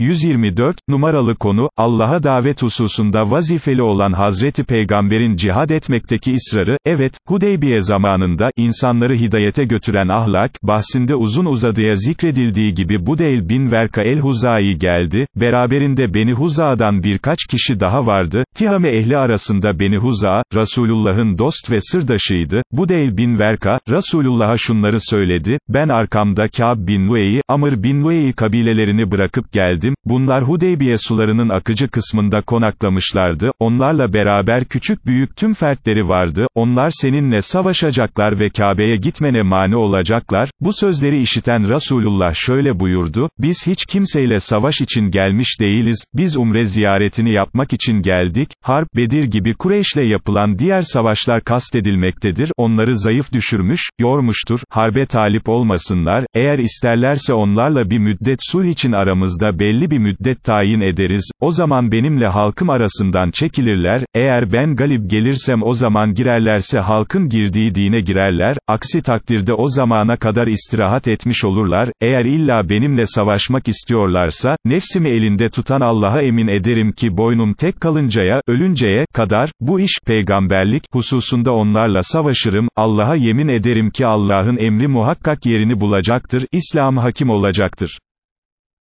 124, numaralı konu, Allah'a davet hususunda vazifeli olan Hazreti Peygamber'in cihad etmekteki ısrarı, evet, Hudeybiye zamanında, insanları hidayete götüren ahlak, bahsinde uzun uzadıya zikredildiği gibi Budeyl bin Verka el-Huzayi geldi, beraberinde Beni Huza'dan birkaç kişi daha vardı, Tihame ehli arasında Beni Huza, Resulullah'ın dost ve sırdaşıydı, Budeyl bin Verka, Resulullah'a şunları söyledi, ben arkamda Ka'b bin Lueyi, Amr bin Lueyi kabilelerini bırakıp geldim, bunlar Hudeybiye sularının akıcı kısmında konaklamışlardı, onlarla beraber küçük büyük tüm fertleri vardı, onlar seninle savaşacaklar ve Kabe'ye gitmene mani olacaklar, bu sözleri işiten Resulullah şöyle buyurdu, biz hiç kimseyle savaş için gelmiş değiliz, biz umre ziyaretini yapmak için geldik, Harp, Bedir gibi Kureyş'le yapılan diğer savaşlar kastedilmektedir, onları zayıf düşürmüş, yormuştur, harbe talip olmasınlar, eğer isterlerse onlarla bir müddet sulh için aramızda belli bir müddet tayin ederiz, o zaman benimle halkım arasından çekilirler, eğer ben galip gelirsem o zaman girerlerse halkın girdiği dine girerler, aksi takdirde o zamana kadar istirahat etmiş olurlar, eğer illa benimle savaşmak istiyorlarsa, nefsimi elinde tutan Allah'a emin ederim ki boynum tek kalıncaya, ölünceye, kadar, bu iş, peygamberlik, hususunda onlarla savaşırım, Allah'a yemin ederim ki Allah'ın emri muhakkak yerini bulacaktır, İslam hakim olacaktır.